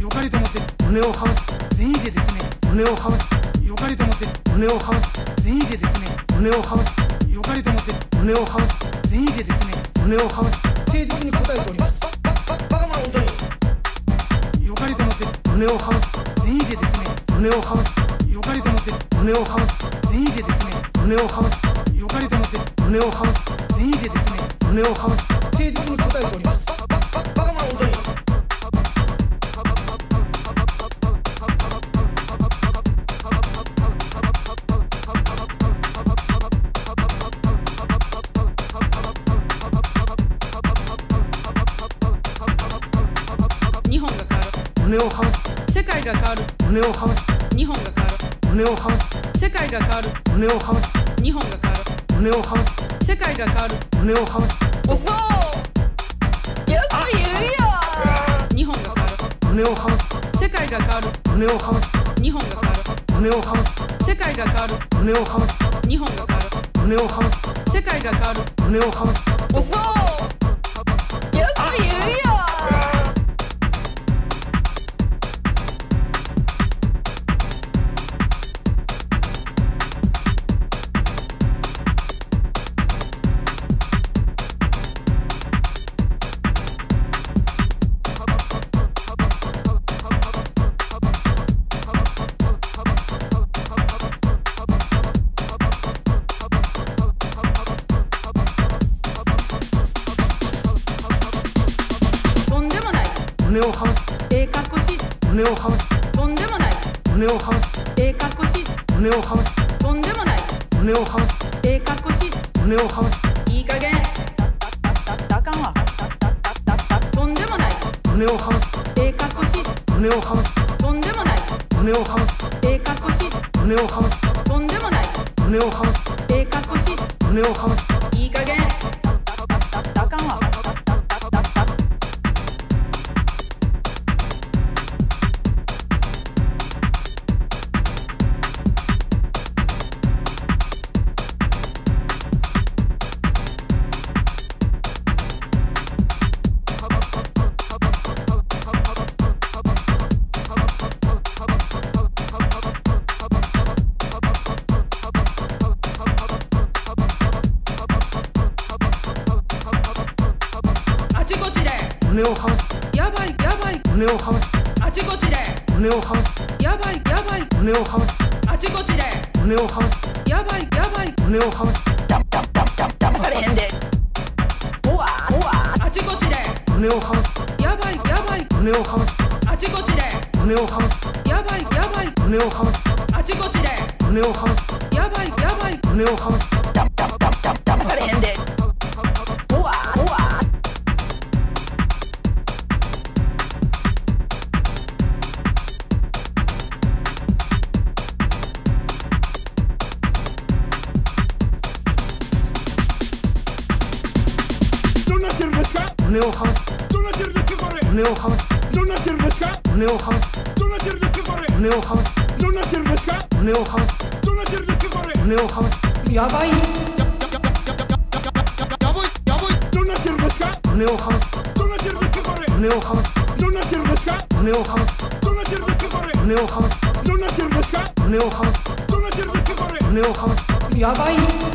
よかれと思って胸をハウス善意でですね胸をハウスよかれと思って胸をハウス善意でですね胸をハウスよかれと思って胸をハウス善意でですね胸をハウス誠実に答えておりますバカ者本当によかれと思って胸をハウス善意でですね胸をハウスよかれと思って胸をハウス善意でですね胸をハウスよかれと思って胸をハウス善意でですね胸をハウス誠実に答えておりますバババカ者本当に日本が変わる。胸をハウス世界が変わる。胸をハウス日本が変わる。胸をハウス世界が変わる。胸をハウス日本が変わる。胸をハウス世界が変わる。胸をハウス嘘よく言うよ。日本が変わる。胸をハウス世界が変わる。胸をハウス日本が変わる。胸をハウス世界が変わる。胸をハウス日本が変わる。胸をハウス世界が変わる。胸をハウス嘘よく言うよをハウスええかっこしい胸をハウスとんでもない胸をハウスええかっこしい胸をハウスとんでもない胸をハウスええかっこしい胸をハウスいい加減あかんわとんでもない胸をハウスええかっこしい胸をハウスとんでもない胸をハウスええかっこしい胸をハウスとんでもない胸をハウスええかっこしい胸をハウスいい加減あかんわ胸をハウスやばいやばい。胸をハウスあちこちで。胸をハウスやばいやばい。胸をハウスあちこちで。胸をハウスやばいやばい。胸をハウス騙されへんで。おわおわ。あちこちで。胸をハウスやばいやばい。胸をハウスあちこちで。胸をハウスやばいやばい。胸をハウスあちこちで。胸をハウスやばいやばい。胸をハウス騙されへんで胸をからすどうなってるんですかこれ胸をからすどうなってるんですか胸をからすどうなってるんですかこれ胸をからすどうなってるんですか胸をからすどうなってるんですかこれ胸をからすやばいどうなってるんです。か胸をからすどうなってるんですかこれ胸をからすどうなってるんですか胸をからすどうなってるんですかこれ胸をからすどうなってるんですか胸をからすどうなってるんですかこれ胸をからすやばい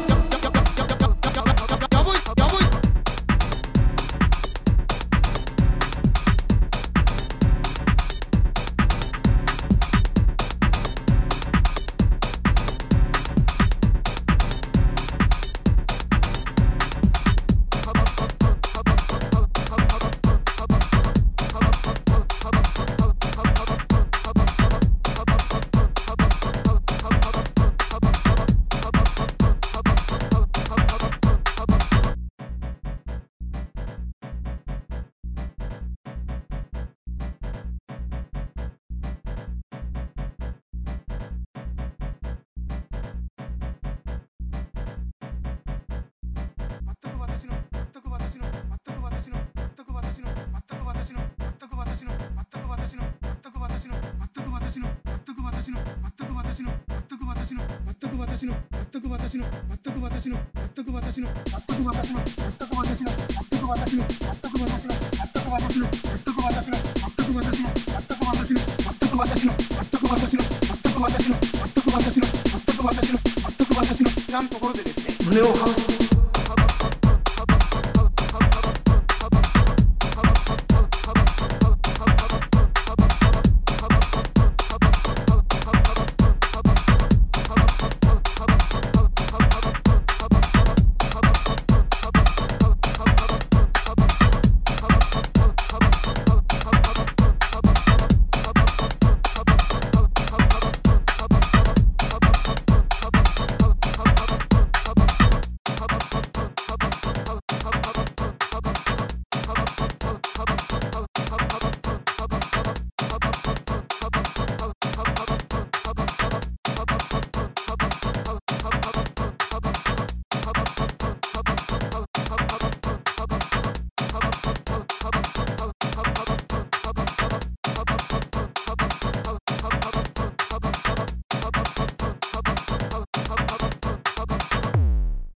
の全く私の全く私の全く私の全く私の全く私の全く私の全く私の全く私の全く私の全く私の全く私の全く私の全く私の全く私の全く私の全く私の全く私の全く私の知らんところでですね胸を張る